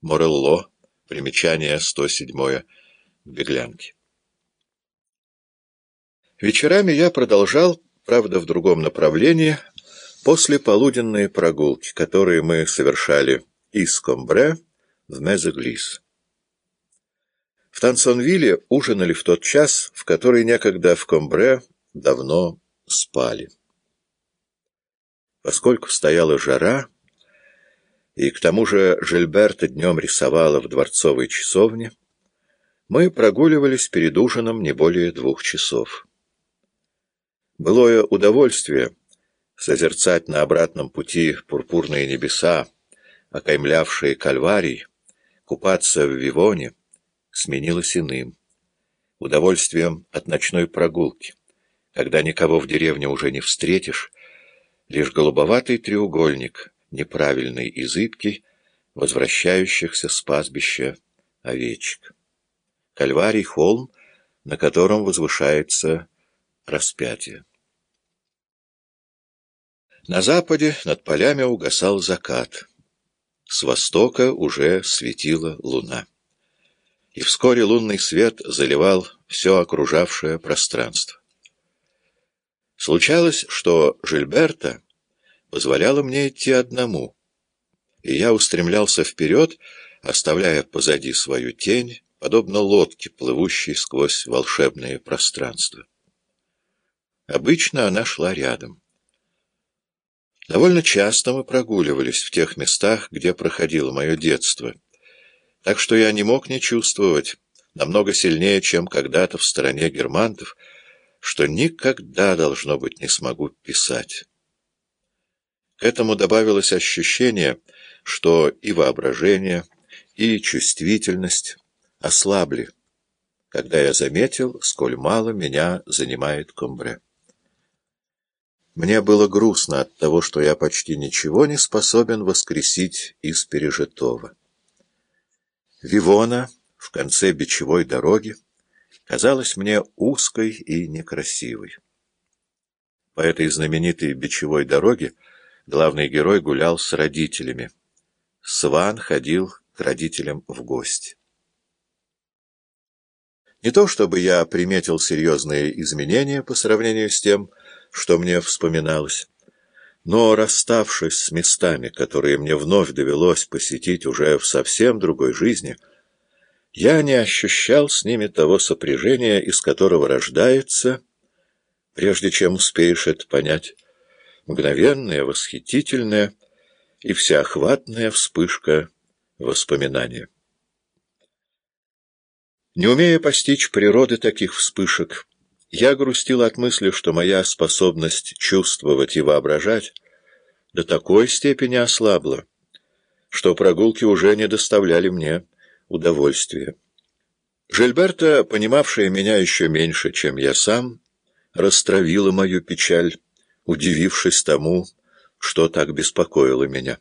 Морелло. Примечание 107 Беглянки. Вечерами я продолжал, правда, в другом направлении, после полуденные прогулки, которые мы совершали из Комбре в Мезоглис. В Тансонвилле ужинали в тот час, в который некогда в Комбре давно спали. Поскольку стояла жара, и к тому же Жильберта днем рисовала в дворцовой часовне, мы прогуливались перед ужином не более двух часов. Былое удовольствие созерцать на обратном пути пурпурные небеса, окаймлявшие кальварий, купаться в Вивоне, сменилось иным. Удовольствием от ночной прогулки, когда никого в деревне уже не встретишь, лишь голубоватый треугольник, неправильный и возвращающихся с пастбища овечек. Кальварий — холм, на котором возвышается распятие. На западе над полями угасал закат. С востока уже светила луна и вскоре лунный свет заливал все окружавшее пространство. Случалось, что Жильберта позволяла мне идти одному, и я устремлялся вперед, оставляя позади свою тень, подобно лодке, плывущей сквозь волшебное пространство. Обычно она шла рядом. Довольно часто мы прогуливались в тех местах, где проходило мое детство — так что я не мог не чувствовать, намного сильнее, чем когда-то в стороне германтов, что никогда, должно быть, не смогу писать. К этому добавилось ощущение, что и воображение, и чувствительность ослабли, когда я заметил, сколь мало меня занимает комбре. Мне было грустно от того, что я почти ничего не способен воскресить из пережитого. Вивона в конце бичевой дороги казалась мне узкой и некрасивой. По этой знаменитой бичевой дороге главный герой гулял с родителями. Сван ходил к родителям в гости. Не то чтобы я приметил серьезные изменения по сравнению с тем, что мне вспоминалось, но, расставшись с местами, которые мне вновь довелось посетить уже в совсем другой жизни, я не ощущал с ними того сопряжения, из которого рождается, прежде чем успеешь это понять, мгновенная, восхитительная и всеохватная вспышка воспоминания. Не умея постичь природы таких вспышек, я грустил от мысли, что моя способность чувствовать и воображать до такой степени ослабла, что прогулки уже не доставляли мне удовольствия. Жильберта, понимавшая меня еще меньше, чем я сам, растравила мою печаль, удивившись тому, что так беспокоило меня.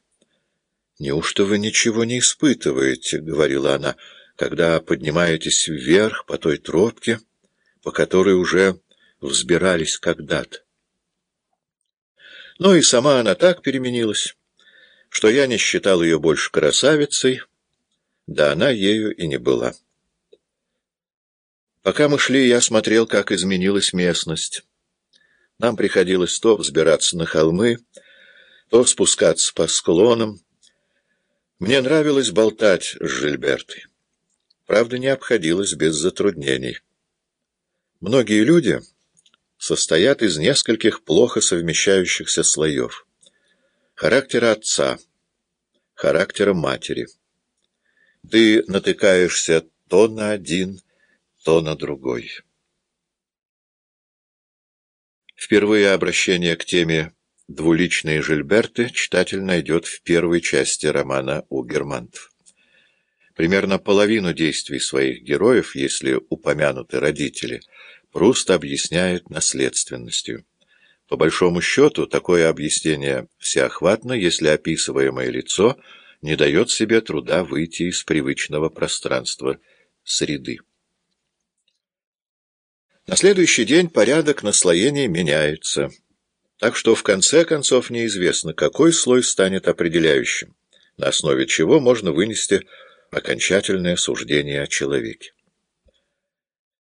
«Неужто вы ничего не испытываете?» — говорила она, — «когда поднимаетесь вверх по той тропке?» по которой уже взбирались когда-то. Но ну и сама она так переменилась, что я не считал ее больше красавицей, да она ею и не была. Пока мы шли, я смотрел, как изменилась местность. Нам приходилось то взбираться на холмы, то спускаться по склонам. Мне нравилось болтать с Жильбертой. Правда, не обходилось без затруднений. Многие люди состоят из нескольких плохо совмещающихся слоев. Характера отца, характера матери. Ты натыкаешься то на один, то на другой. Впервые обращение к теме «Двуличные Жильберты» читатель найдет в первой части романа у Германтов. Примерно половину действий своих героев, если упомянуты родители, Пруст объясняет наследственностью. По большому счету, такое объяснение всеохватно, если описываемое лицо не дает себе труда выйти из привычного пространства среды. На следующий день порядок наслоений меняется, так что в конце концов неизвестно, какой слой станет определяющим, на основе чего можно вынести окончательное суждение о человеке.